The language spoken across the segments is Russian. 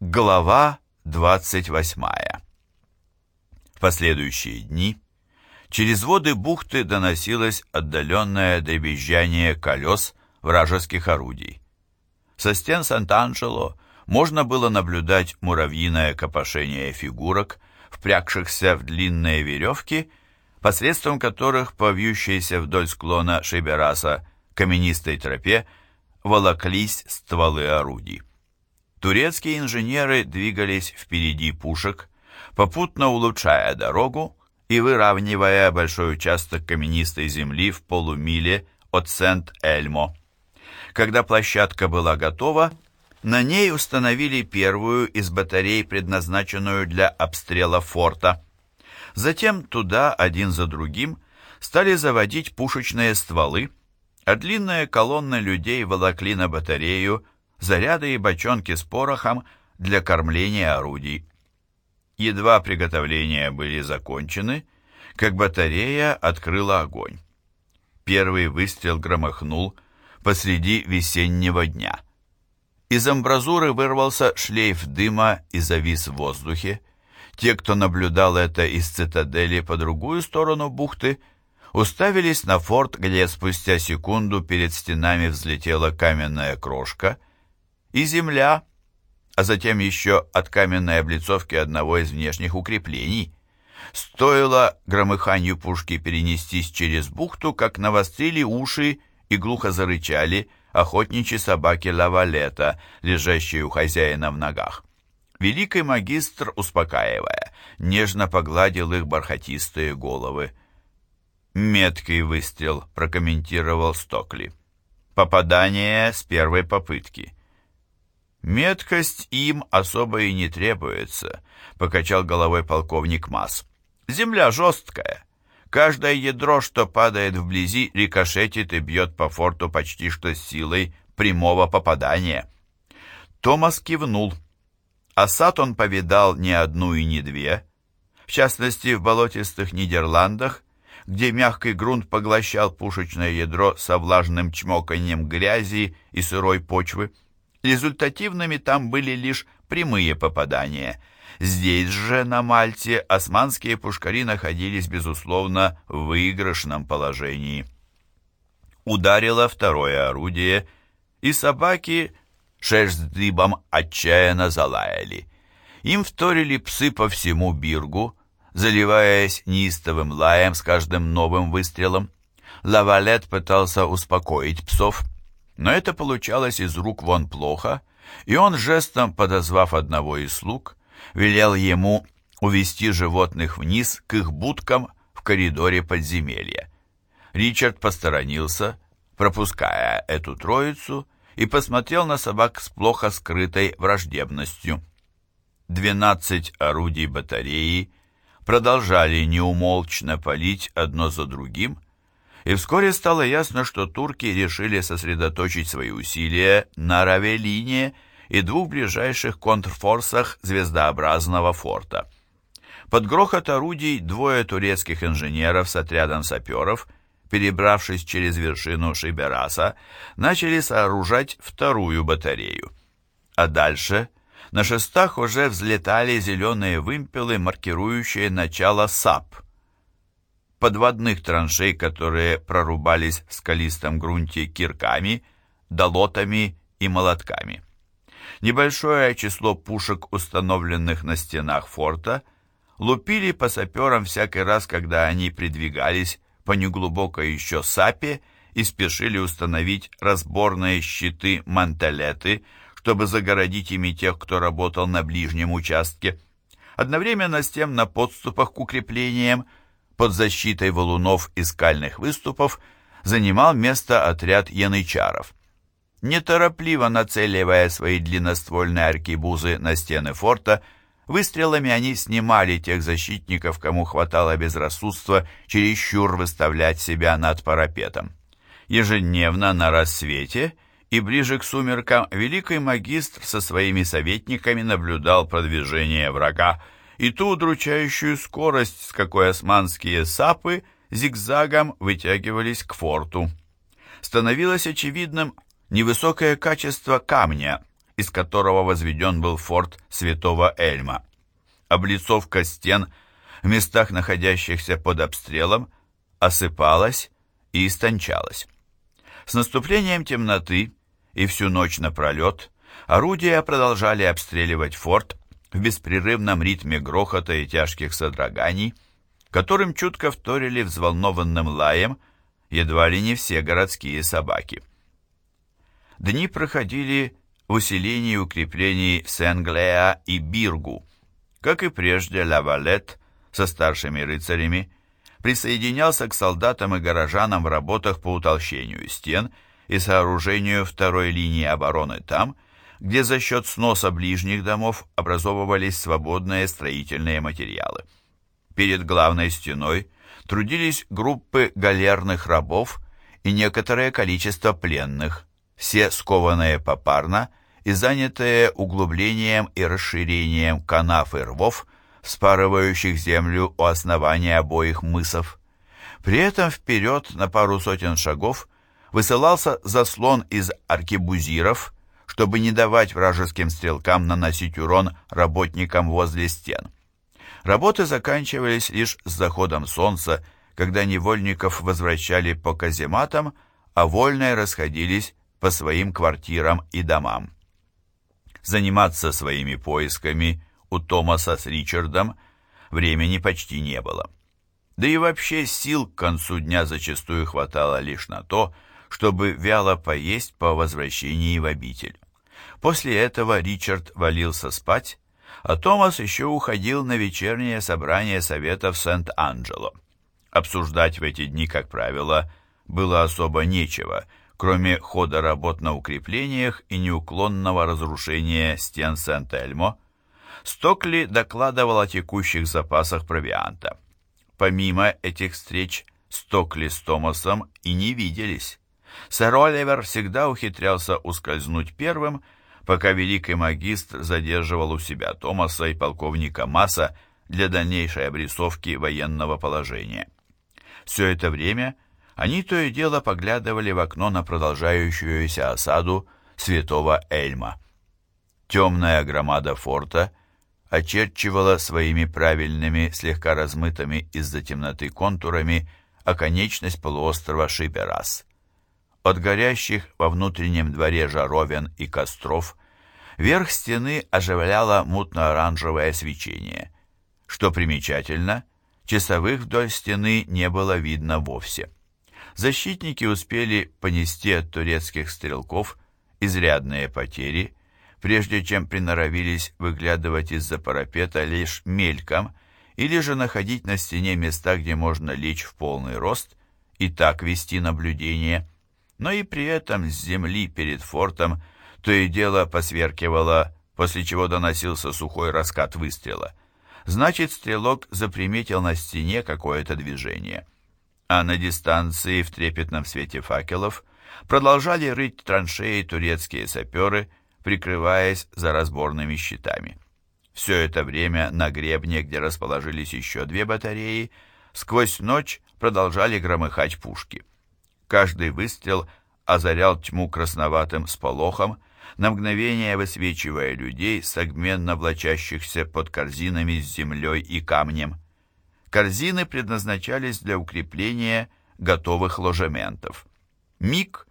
Глава 28. В последующие дни через воды бухты доносилось отдаленное дребезжание колес вражеских орудий. Со стен Сант-Анджело можно было наблюдать муравьиное копошение фигурок, впрягшихся в длинные веревки, посредством которых по вьющейся вдоль склона Шибераса каменистой тропе волоклись стволы орудий. Турецкие инженеры двигались впереди пушек, попутно улучшая дорогу и выравнивая большой участок каменистой земли в полумиле от Сент-Эльмо. Когда площадка была готова, на ней установили первую из батарей, предназначенную для обстрела форта. Затем туда, один за другим, стали заводить пушечные стволы, а длинная колонна людей волокли на батарею заряды и бочонки с порохом для кормления орудий. Едва приготовления были закончены, как батарея открыла огонь. Первый выстрел громыхнул посреди весеннего дня. Из амбразуры вырвался шлейф дыма и завис в воздухе. Те, кто наблюдал это из цитадели по другую сторону бухты, уставились на форт, где спустя секунду перед стенами взлетела каменная крошка — и земля, а затем еще от каменной облицовки одного из внешних укреплений. Стоило громыханию пушки перенестись через бухту, как навострили уши и глухо зарычали охотничьи собаки лавалета, лежащие у хозяина в ногах. Великий магистр, успокаивая, нежно погладил их бархатистые головы. «Меткий выстрел», — прокомментировал Стокли. «Попадание с первой попытки». «Меткость им особо и не требуется», — покачал головой полковник Масс. «Земля жесткая. Каждое ядро, что падает вблизи, рикошетит и бьет по форту почти что с силой прямого попадания». Томас кивнул. Осад он повидал не одну и не две. В частности, в болотистых Нидерландах, где мягкий грунт поглощал пушечное ядро со влажным чмоканьем грязи и сырой почвы. Результативными там были лишь прямые попадания. Здесь же, на Мальте, османские пушкари находились, безусловно, в выигрышном положении. Ударило второе орудие, и собаки шерсть дыбом отчаянно залаяли. Им вторили псы по всему биргу, заливаясь неистовым лаем с каждым новым выстрелом. Лавалет пытался успокоить псов, но это получалось из рук вон плохо, и он жестом, подозвав одного из слуг, велел ему увести животных вниз к их будкам в коридоре подземелья. Ричард посторонился, пропуская эту троицу, и посмотрел на собак с плохо скрытой враждебностью. Двенадцать орудий батареи продолжали неумолчно палить одно за другим, и вскоре стало ясно, что турки решили сосредоточить свои усилия на Равелине и двух ближайших контрфорсах звездообразного форта. Под грохот орудий двое турецких инженеров с отрядом саперов, перебравшись через вершину Шибераса, начали сооружать вторую батарею. А дальше на шестах уже взлетали зеленые вымпелы, маркирующие начало сап – подводных траншей, которые прорубались в скалистом грунте кирками, долотами и молотками. Небольшое число пушек, установленных на стенах форта, лупили по саперам всякий раз, когда они придвигались по неглубокой еще сапе и спешили установить разборные щиты мантелеты, чтобы загородить ими тех, кто работал на ближнем участке. Одновременно с тем на подступах к укреплениям под защитой валунов и скальных выступов занимал место отряд янычаров. Неторопливо нацеливая свои длинноствольные аркебузы на стены форта, выстрелами они снимали тех защитников, кому хватало безрассудства чересчур выставлять себя над парапетом. Ежедневно на рассвете и ближе к сумеркам великий магистр со своими советниками наблюдал продвижение врага, и ту удручающую скорость, с какой османские сапы зигзагом вытягивались к форту. Становилось очевидным невысокое качество камня из которого возведен был форт Святого Эльма. Облицовка стен в местах, находящихся под обстрелом, осыпалась и истончалась. С наступлением темноты и всю ночь напролет орудия продолжали обстреливать форт в беспрерывном ритме грохота и тяжких содроганий, которым чутко вторили взволнованным лаем едва ли не все городские собаки. Дни проходили в усилении укреплений Сен-Глеа и Биргу. Как и прежде, Лавалет со старшими рыцарями присоединялся к солдатам и горожанам в работах по утолщению стен и сооружению второй линии обороны там, где за счет сноса ближних домов образовывались свободные строительные материалы. Перед главной стеной трудились группы галерных рабов и некоторое количество пленных, все скованные попарно и занятые углублением и расширением канав и рвов, спарывающих землю у основания обоих мысов. При этом вперед на пару сотен шагов высылался заслон из аркебузиров, чтобы не давать вражеским стрелкам наносить урон работникам возле стен. Работы заканчивались лишь с заходом солнца, когда невольников возвращали по казематам, а вольные расходились по своим квартирам и домам. Заниматься своими поисками у Томаса с Ричардом времени почти не было. Да и вообще сил к концу дня зачастую хватало лишь на то, чтобы вяло поесть по возвращении в обитель. После этого Ричард валился спать, а Томас еще уходил на вечернее собрание совета в Сент-Анджело. Обсуждать в эти дни, как правило, было особо нечего, кроме хода работ на укреплениях и неуклонного разрушения стен Сент-Эльмо. Стокли докладывал о текущих запасах провианта. Помимо этих встреч, Стокли с Томасом и не виделись. Сэр Оливер всегда ухитрялся ускользнуть первым, пока великий магистр задерживал у себя Томаса и полковника Масса для дальнейшей обрисовки военного положения. Все это время они то и дело поглядывали в окно на продолжающуюся осаду святого Эльма. Темная громада форта очерчивала своими правильными, слегка размытыми из-за темноты контурами оконечность полуострова Шиберас. От горящих во внутреннем дворе жаровин и костров верх стены оживляло мутно-оранжевое свечение. Что примечательно, часовых вдоль стены не было видно вовсе. Защитники успели понести от турецких стрелков изрядные потери, прежде чем приноровились выглядывать из-за парапета лишь мельком или же находить на стене места, где можно лечь в полный рост и так вести наблюдение – но и при этом с земли перед фортом то и дело посверкивало, после чего доносился сухой раскат выстрела. Значит, стрелок заприметил на стене какое-то движение. А на дистанции в трепетном свете факелов продолжали рыть траншеи турецкие саперы, прикрываясь за разборными щитами. Все это время на гребне, где расположились еще две батареи, сквозь ночь продолжали громыхать пушки. Каждый выстрел озарял тьму красноватым сполохом, на мгновение высвечивая людей, согменно влачащихся под корзинами с землей и камнем. Корзины предназначались для укрепления готовых ложементов. Миг,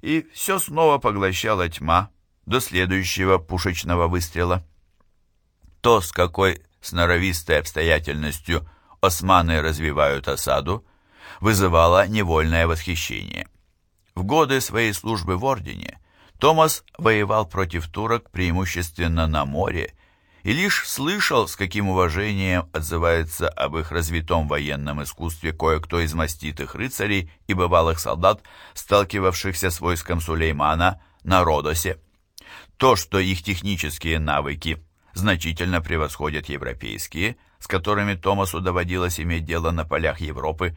и все снова поглощала тьма до следующего пушечного выстрела. То, с какой сноровистой обстоятельностью османы развивают осаду, вызывало невольное восхищение. В годы своей службы в Ордене Томас воевал против турок преимущественно на море и лишь слышал, с каким уважением отзывается об их развитом военном искусстве кое-кто из маститых рыцарей и бывалых солдат, сталкивавшихся с войском Сулеймана на Родосе. То, что их технические навыки значительно превосходят европейские, с которыми Томасу доводилось иметь дело на полях Европы,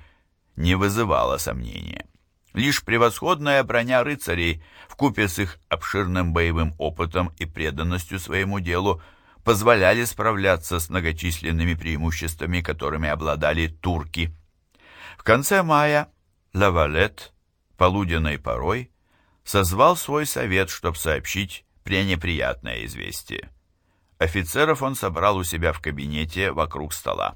не вызывало сомнения. Лишь превосходная броня рыцарей, вкупе с их обширным боевым опытом и преданностью своему делу, позволяли справляться с многочисленными преимуществами, которыми обладали турки. В конце мая Лавалет, полуденной порой, созвал свой совет, чтобы сообщить пренеприятное известие. Офицеров он собрал у себя в кабинете вокруг стола.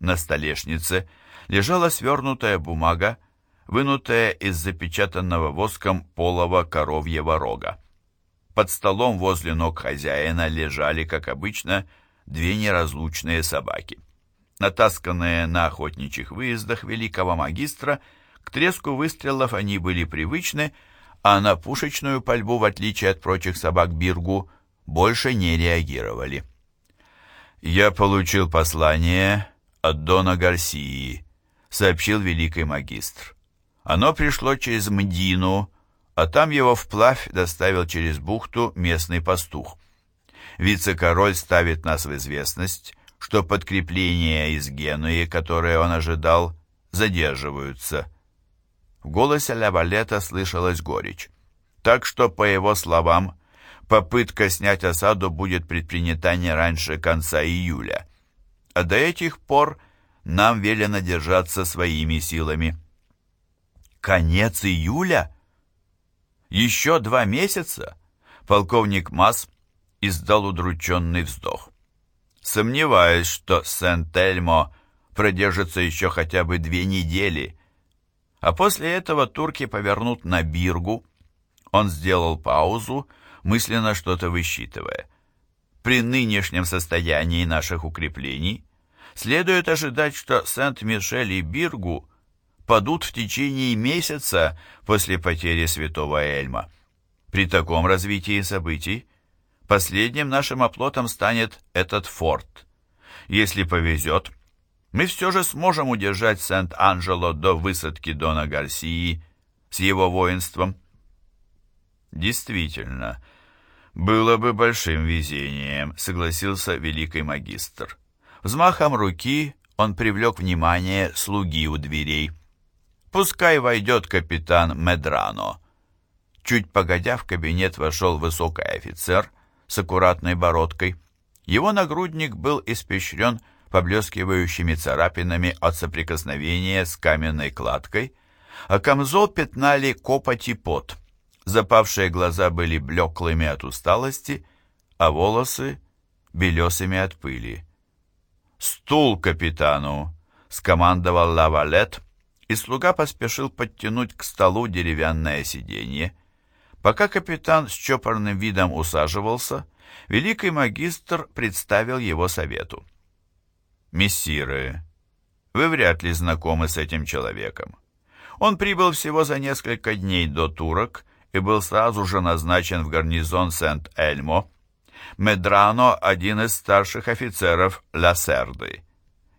На столешнице лежала свернутая бумага, вынутая из запечатанного воском полого коровьего рога. Под столом возле ног хозяина лежали, как обычно, две неразлучные собаки. Натасканные на охотничьих выездах великого магистра, к треску выстрелов они были привычны, а на пушечную пальбу, в отличие от прочих собак Биргу, больше не реагировали. «Я получил послание от Дона Гарсии», — сообщил великий магистр. «Оно пришло через Мдину, а там его вплавь доставил через бухту местный пастух. Вице-король ставит нас в известность, что подкрепления из Генуи, которые он ожидал, задерживаются». В голосе Лавалета слышалась горечь. Так что, по его словам, попытка снять осаду будет предпринята не раньше конца июля. А до этих пор нам велено держаться своими силами. Конец июля? Еще два месяца? Полковник Масс издал удрученный вздох. Сомневаюсь, что Сент-Эльмо продержится еще хотя бы две недели, а после этого турки повернут на Биргу. Он сделал паузу, мысленно что-то высчитывая. При нынешнем состоянии наших укреплений следует ожидать, что Сент-Мишель и Биргу падут в течение месяца после потери святого Эльма. При таком развитии событий последним нашим оплотом станет этот форт. Если повезет, мы все же сможем удержать Сент-Анджело до высадки Дона Гарсии с его воинством. Действительно, было бы большим везением, согласился великий магистр. Взмахом руки он привлек внимание слуги у дверей. «Пускай войдет капитан Медрано». Чуть погодя в кабинет вошел высокий офицер с аккуратной бородкой. Его нагрудник был испещрен поблескивающими царапинами от соприкосновения с каменной кладкой, а камзол пятнали копоть и пот. Запавшие глаза были блеклыми от усталости, а волосы — белесыми от пыли. «Стул капитану!» — скомандовал Лавалет, и слуга поспешил подтянуть к столу деревянное сиденье. Пока капитан с чопорным видом усаживался, великий магистр представил его совету. «Мессиры, вы вряд ли знакомы с этим человеком. Он прибыл всего за несколько дней до турок и был сразу же назначен в гарнизон Сент-Эльмо. Медрано – один из старших офицеров Ла Серды.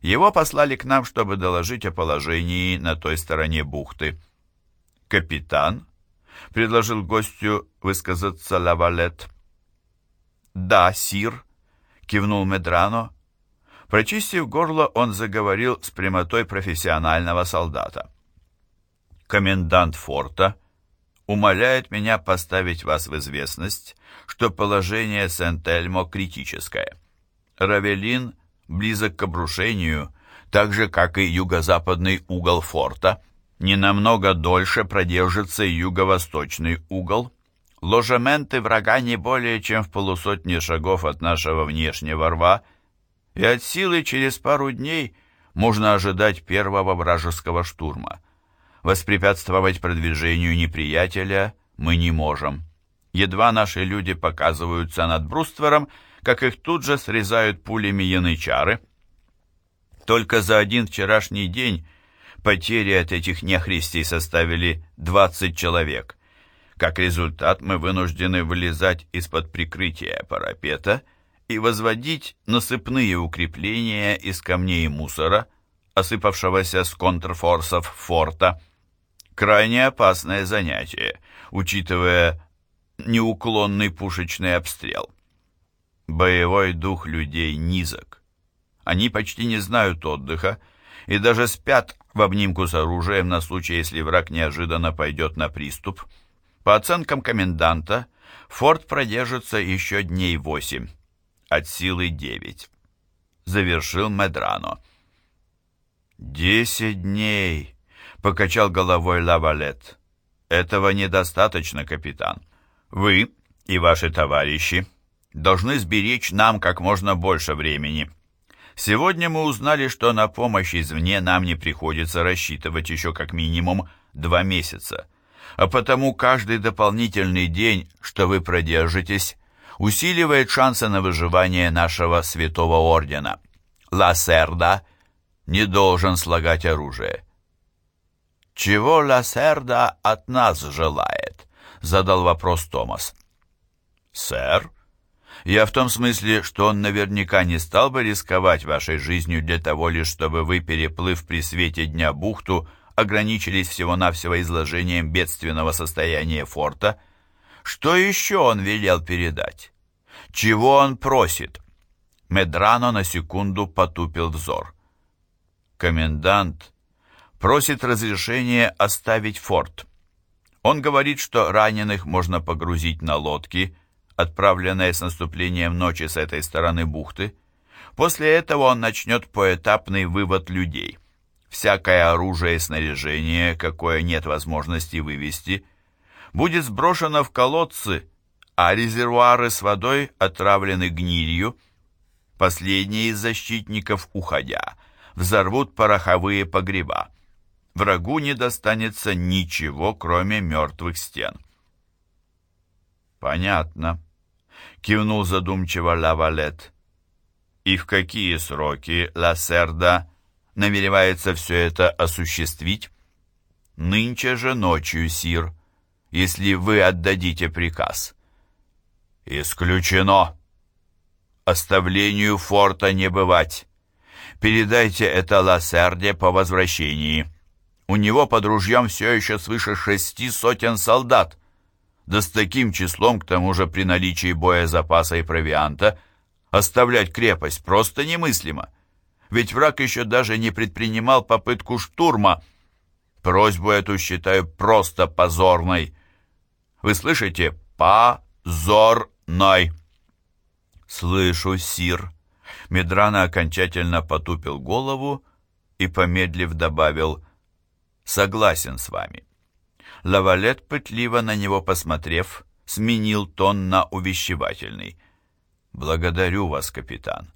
Его послали к нам, чтобы доложить о положении на той стороне бухты. «Капитан?» — предложил гостю высказаться Лавалет. «Да, сир», — кивнул Медрано, Прочистив горло, он заговорил с прямотой профессионального солдата. «Комендант форта умоляет меня поставить вас в известность, что положение Сент-Эльмо критическое. Равелин близок к обрушению, так же, как и юго-западный угол форта. Ненамного дольше продержится юго-восточный угол. Ложементы врага не более чем в полусотне шагов от нашего внешнего рва – и от силы через пару дней можно ожидать первого вражеского штурма. Воспрепятствовать продвижению неприятеля мы не можем. Едва наши люди показываются над бруствером, как их тут же срезают пулями янычары. Только за один вчерашний день потери от этих нехристей составили 20 человек. Как результат, мы вынуждены вылезать из-под прикрытия парапета – и возводить насыпные укрепления из камней и мусора, осыпавшегося с контрфорсов форта. Крайне опасное занятие, учитывая неуклонный пушечный обстрел. Боевой дух людей низок. Они почти не знают отдыха и даже спят в обнимку с оружием на случай, если враг неожиданно пойдет на приступ. По оценкам коменданта, форт продержится еще дней восемь от силы девять. Завершил Медрано. «Десять дней!» — покачал головой Лавалет. «Этого недостаточно, капитан. Вы и ваши товарищи должны сберечь нам как можно больше времени. Сегодня мы узнали, что на помощь извне нам не приходится рассчитывать еще как минимум два месяца, а потому каждый дополнительный день, что вы продержитесь, усиливает шансы на выживание нашего святого ордена. Лассерда не должен слагать оружие. «Чего Лассерда от нас желает?» — задал вопрос Томас. «Сэр?» Я в том смысле, что он наверняка не стал бы рисковать вашей жизнью для того лишь, чтобы вы, переплыв при свете дня бухту, ограничились всего-навсего изложением бедственного состояния форта. Что еще он велел передать? Чего он просит? Медрано на секунду потупил взор. Комендант просит разрешения оставить форт. Он говорит, что раненых можно погрузить на лодки, отправленная с наступлением ночи с этой стороны бухты. После этого он начнет поэтапный вывод людей. Всякое оружие и снаряжение, какое нет возможности вывести, будет сброшено в колодцы, а резервуары с водой отравлены гнилью. Последние из защитников, уходя, взорвут пороховые погреба. Врагу не достанется ничего, кроме мертвых стен. Понятно кивнул задумчиво Лавалет. И в какие сроки Лассерда намеревается все это осуществить? Нынче же ночью, сир, если вы отдадите приказ. Исключено. Оставлению форта не бывать. Передайте это Лассерде по возвращении. У него под ружьем все еще свыше шести сотен солдат да с таким числом, к тому же при наличии боезапаса и провианта, оставлять крепость просто немыслимо. Ведь враг еще даже не предпринимал попытку штурма. Просьбу эту считаю просто позорной. Вы слышите? Позорной. Слышу, сир. Медрана окончательно потупил голову и, помедлив, добавил «Согласен с вами». Лавалет, пытливо на него посмотрев, сменил тон на увещевательный. «Благодарю вас, капитан.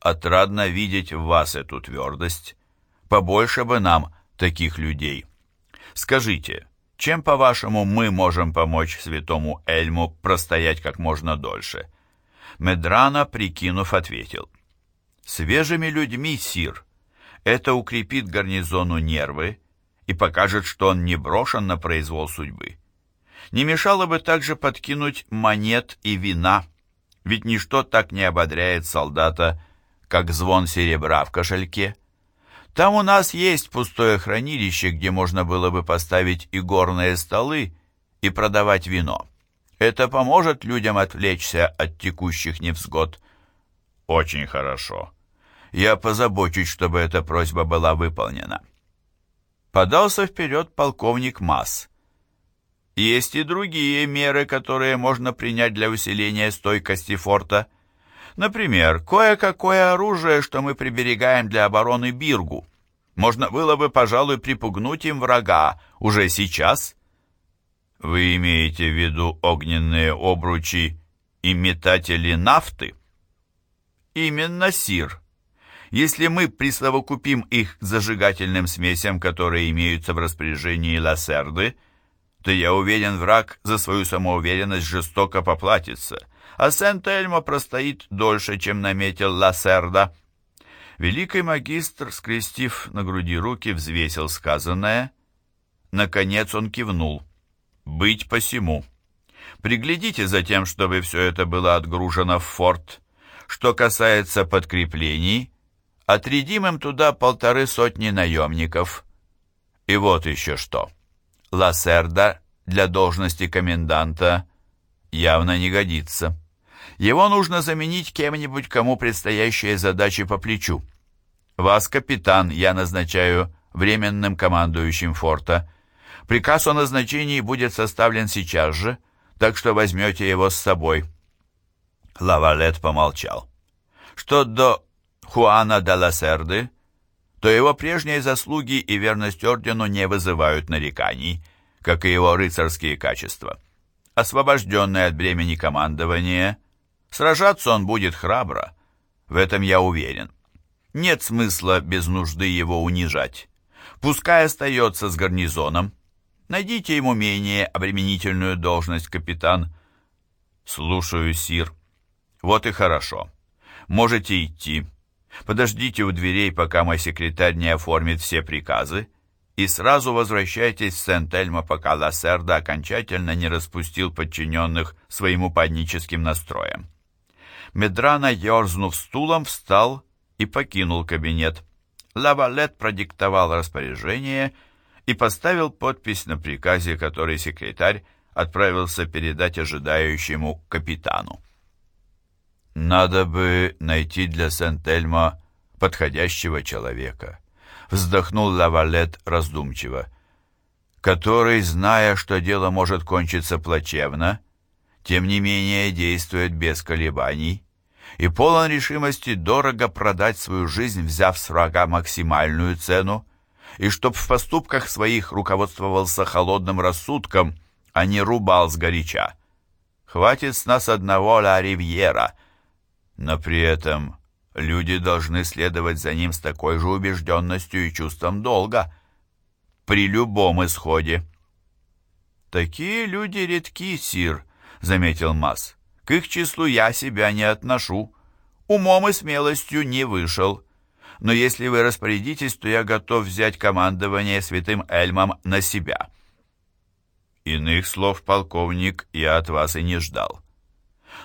Отрадно видеть в вас эту твердость. Побольше бы нам таких людей. Скажите, чем, по-вашему, мы можем помочь святому Эльму простоять как можно дольше?» Медрана, прикинув, ответил. «Свежими людьми, сир. Это укрепит гарнизону нервы, и покажет, что он не брошен на произвол судьбы. Не мешало бы также подкинуть монет и вина, ведь ничто так не ободряет солдата, как звон серебра в кошельке. Там у нас есть пустое хранилище, где можно было бы поставить и горные столы, и продавать вино. Это поможет людям отвлечься от текущих невзгод. Очень хорошо. Я позабочусь, чтобы эта просьба была выполнена подался вперед полковник Масс. Есть и другие меры, которые можно принять для усиления стойкости форта. Например, кое-какое оружие, что мы приберегаем для обороны Биргу. Можно было бы, пожалуй, припугнуть им врага уже сейчас. Вы имеете в виду огненные обручи и метатели нафты? Именно, Сир. Если мы присовокупим их к зажигательным смесям, которые имеются в распоряжении Лассерды, то я уверен, враг за свою самоуверенность жестоко поплатится, а Сент-Эльмо простоит дольше, чем наметил Лассерда. Великий магистр, скрестив на груди руки, взвесил сказанное. Наконец он кивнул. «Быть посему. Приглядите за тем, чтобы все это было отгружено в форт. Что касается подкреплений, Отрядим им туда полторы сотни наемников. И вот еще что. Лассерда для должности коменданта явно не годится. Его нужно заменить кем-нибудь, кому предстоящие задачи по плечу. Вас, капитан, я назначаю временным командующим форта. Приказ о назначении будет составлен сейчас же, так что возьмете его с собой». Лавалет помолчал. Что до Хуана де Лассерды, то его прежние заслуги и верность ордену не вызывают нареканий, как и его рыцарские качества. освобожденный от бремени командования. Сражаться он будет храбро, в этом я уверен. Нет смысла без нужды его унижать. Пускай остается с гарнизоном. Найдите ему менее обременительную должность, капитан. Слушаю, сир. Вот и хорошо. Можете идти. Подождите у дверей, пока мой секретарь не оформит все приказы, и сразу возвращайтесь в Сент-Эльмо, пока Лассерда окончательно не распустил подчиненных своим упадническим настроем. Медрана, ерзнув стулом, встал и покинул кабинет. Лавалет продиктовал распоряжение и поставил подпись на приказе, который секретарь отправился передать ожидающему капитану. «Надо бы найти для Сент-Эльма подходящего человека», — вздохнул Лавалет раздумчиво, который, зная, что дело может кончиться плачевно, тем не менее действует без колебаний и полон решимости дорого продать свою жизнь, взяв с врага максимальную цену, и чтоб в поступках своих руководствовался холодным рассудком, а не рубал сгоряча. Хватит с нас одного Ла Ривьера, но при этом люди должны следовать за ним с такой же убежденностью и чувством долга при любом исходе. «Такие люди редки, сир», — заметил Масс. «К их числу я себя не отношу. Умом и смелостью не вышел. Но если вы распорядитесь, то я готов взять командование святым Эльмом на себя». Иных слов, полковник, я от вас и не ждал.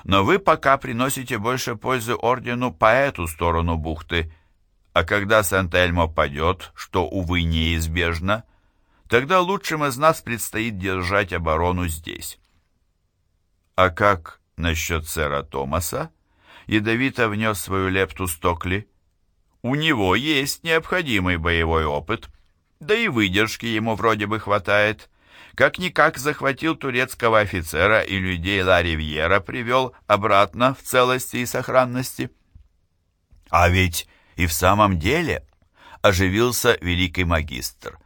Но вы пока приносите больше пользы ордену по эту сторону бухты, а когда Сент-Эльмо падет, что, увы, неизбежно, тогда лучшим из нас предстоит держать оборону здесь. «А как насчет сэра Томаса?» Ядовито внес свою лепту Стокли. «У него есть необходимый боевой опыт, да и выдержки ему вроде бы хватает. Как-никак захватил турецкого офицера и людей Ла Ривьера привел обратно в целости и сохранности». «А ведь и в самом деле...» — оживился великий магистр.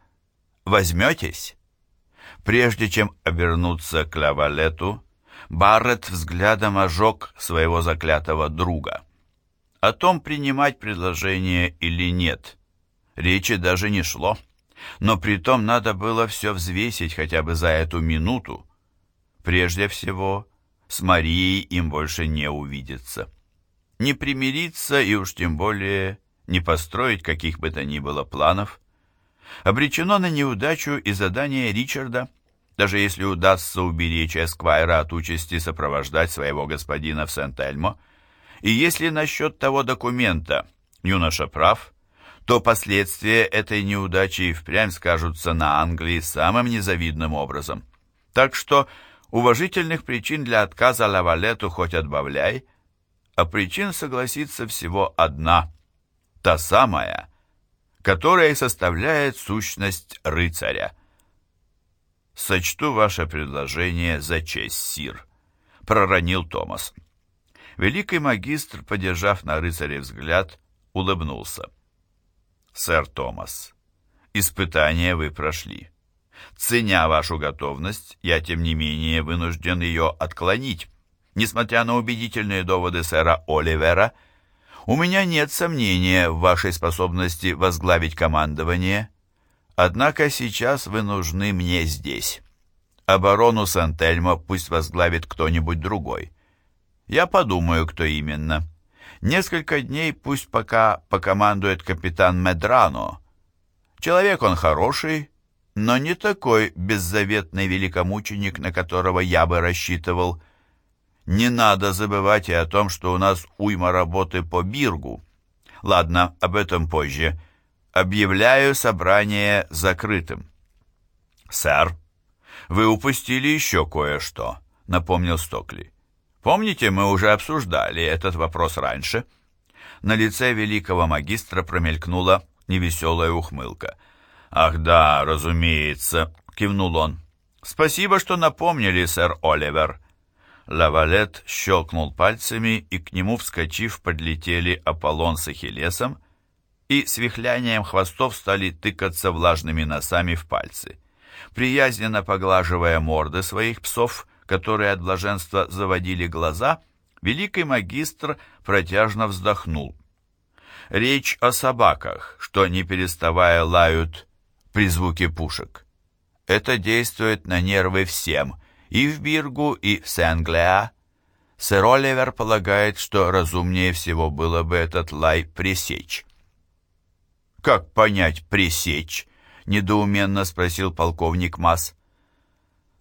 «Возьметесь?» Прежде чем обернуться к Лавалету, Барретт взглядом ожег своего заклятого друга. О том, принимать предложение или нет, речи даже не шло. Но при том надо было все взвесить хотя бы за эту минуту. Прежде всего, с Марией им больше не увидеться. Не примириться и уж тем более не построить каких бы то ни было планов. Обречено на неудачу и задание Ричарда даже если удастся уберечь Эсквайра от участи сопровождать своего господина в Сент-Эльмо. И если насчет того документа юноша прав, то последствия этой неудачи и впрямь скажутся на Англии самым незавидным образом. Так что уважительных причин для отказа Лавалету хоть отбавляй, а причин согласиться всего одна, та самая, которая составляет сущность рыцаря. «Сочту ваше предложение за честь, сир», — проронил Томас. Великий магистр, подержав на рыцаре взгляд, улыбнулся. «Сэр Томас, испытание вы прошли. Ценя вашу готовность, я, тем не менее, вынужден ее отклонить. Несмотря на убедительные доводы сэра Оливера, у меня нет сомнения в вашей способности возглавить командование» Однако сейчас вы нужны мне здесь. Оборону Сантельмо пусть возглавит кто-нибудь другой. Я подумаю, кто именно. Несколько дней пусть пока покомандует капитан Медрано. Человек он хороший, но не такой беззаветный великомученик, на которого я бы рассчитывал. Не надо забывать и о том, что у нас уйма работы по Биргу. Ладно, об этом позже. Объявляю собрание закрытым. Сэр, вы упустили еще кое-что, напомнил Стокли. Помните, мы уже обсуждали этот вопрос раньше? На лице великого магистра промелькнула невеселая ухмылка. «Ах да, разумеется», — кивнул он. «Спасибо, что напомнили, сэр Оливер». Лавалет щелкнул пальцами, и к нему, вскочив, подлетели Аполлон с Ахиллесом, и с вихлянием хвостов стали тыкаться влажными носами в пальцы. Приязненно поглаживая морды своих псов, которые от блаженства заводили глаза, великий магистр протяжно вздохнул. Речь о собаках, что не переставая лают при звуке пушек. Это действует на нервы всем, и в Биргу, и в Сен-Глеа. Сэр Оливер полагает, что разумнее всего было бы этот лай пресечь. «Как понять пресечь?» — недоуменно спросил полковник Масс.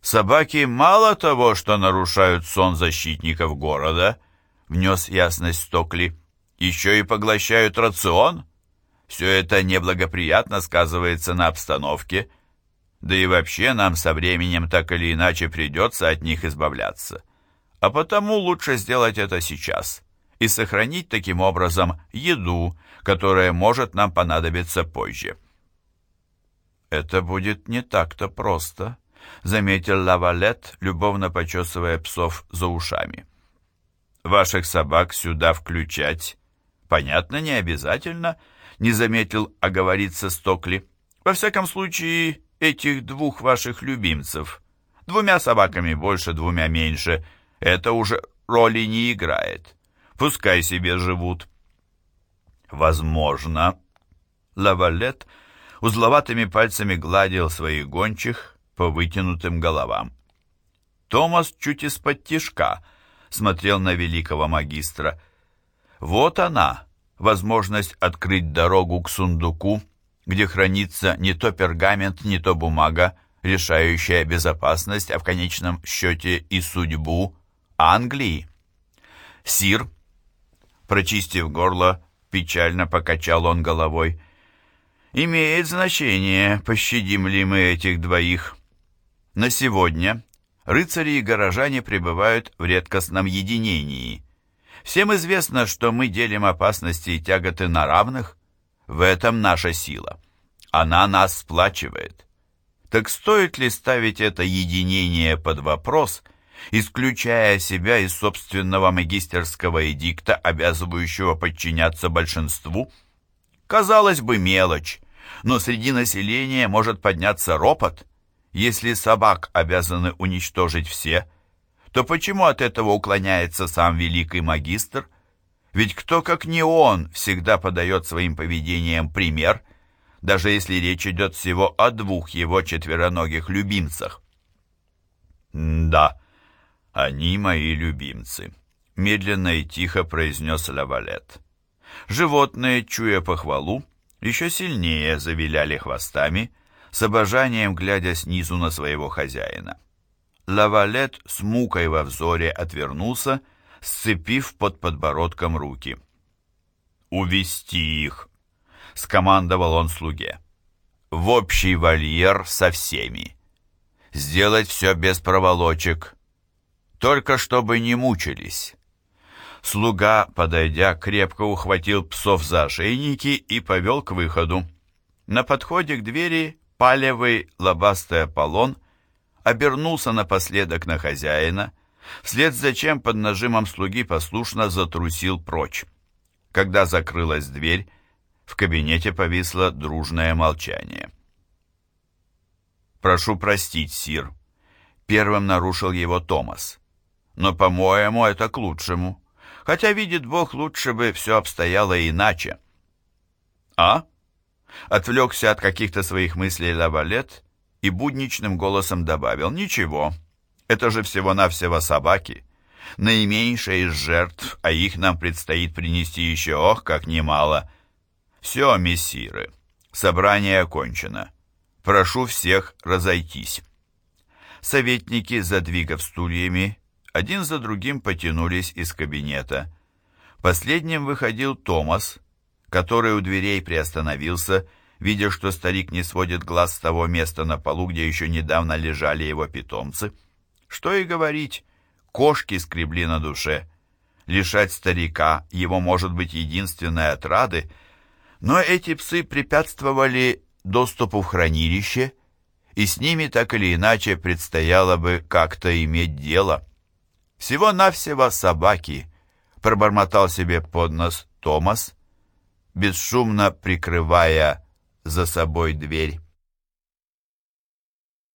«Собаки мало того, что нарушают сон защитников города», — внес ясность Стокли, — «еще и поглощают рацион. Все это неблагоприятно сказывается на обстановке, да и вообще нам со временем так или иначе придется от них избавляться. А потому лучше сделать это сейчас и сохранить таким образом еду, которая может нам понадобиться позже. «Это будет не так-то просто», — заметил Лавалет, любовно почесывая псов за ушами. «Ваших собак сюда включать, понятно, не обязательно», — не заметил оговориться Стокли. «Во всяком случае, этих двух ваших любимцев. Двумя собаками больше, двумя меньше. Это уже роли не играет. Пускай себе живут. Возможно. Лавалет узловатыми пальцами гладил своих гончих по вытянутым головам. Томас чуть из-под тишка смотрел на великого магистра. Вот она, возможность открыть дорогу к сундуку, где хранится не то пергамент, не то бумага, решающая безопасность, а в конечном счете и судьбу Англии. Сир, прочистив горло, печально покачал он головой. «Имеет значение, пощадим ли мы этих двоих. На сегодня рыцари и горожане пребывают в редкостном единении. Всем известно, что мы делим опасности и тяготы на равных, в этом наша сила. Она нас сплачивает. Так стоит ли ставить это единение под вопрос, исключая себя из собственного магистерского эдикта, обязывающего подчиняться большинству? Казалось бы, мелочь, но среди населения может подняться ропот. Если собак обязаны уничтожить все, то почему от этого уклоняется сам великий магистр – ведь кто, как не он, всегда подает своим поведением пример, даже если речь идет всего о двух его четвероногих любимцах. «Да, они мои любимцы», — медленно и тихо произнес Лавалет. Животные, чуя похвалу, еще сильнее завиляли хвостами, с обожанием глядя снизу на своего хозяина. Лавалет с мукой во взоре отвернулся сцепив под подбородком руки. «Увести их!» — скомандовал он слуге. «В общий вольер со всеми. Сделать все без проволочек. Только чтобы не мучились». Слуга, подойдя, крепко ухватил псов за ошейники и повел к выходу. На подходе к двери палевый лобастый Аполлон обернулся напоследок на хозяина — вслед за чем под нажимом слуги послушно затрусил прочь. Когда закрылась дверь, в кабинете повисло дружное молчание. «Прошу простить, сир», — первым нарушил его Томас. «Но, по-моему, это к лучшему. Хотя, видит Бог, лучше бы все обстояло иначе». «А?» Отвлекся от каких-то своих мыслей Лавалет и будничным голосом добавил «Ничего». Это же всего-навсего собаки. Наименьшая из жертв, а их нам предстоит принести еще, ох, как немало. Все, мессиры, собрание окончено. Прошу всех разойтись. Советники, задвигав стульями, один за другим потянулись из кабинета. Последним выходил Томас, который у дверей приостановился, видя, что старик не сводит глаз с того места на полу, где еще недавно лежали его питомцы. Что и говорить, кошки скребли на душе. Лишать старика его, может быть, единственной отрады, но эти псы препятствовали доступу в хранилище, и с ними так или иначе предстояло бы как-то иметь дело. Всего-навсего собаки, пробормотал себе под нос Томас, бесшумно прикрывая за собой дверь.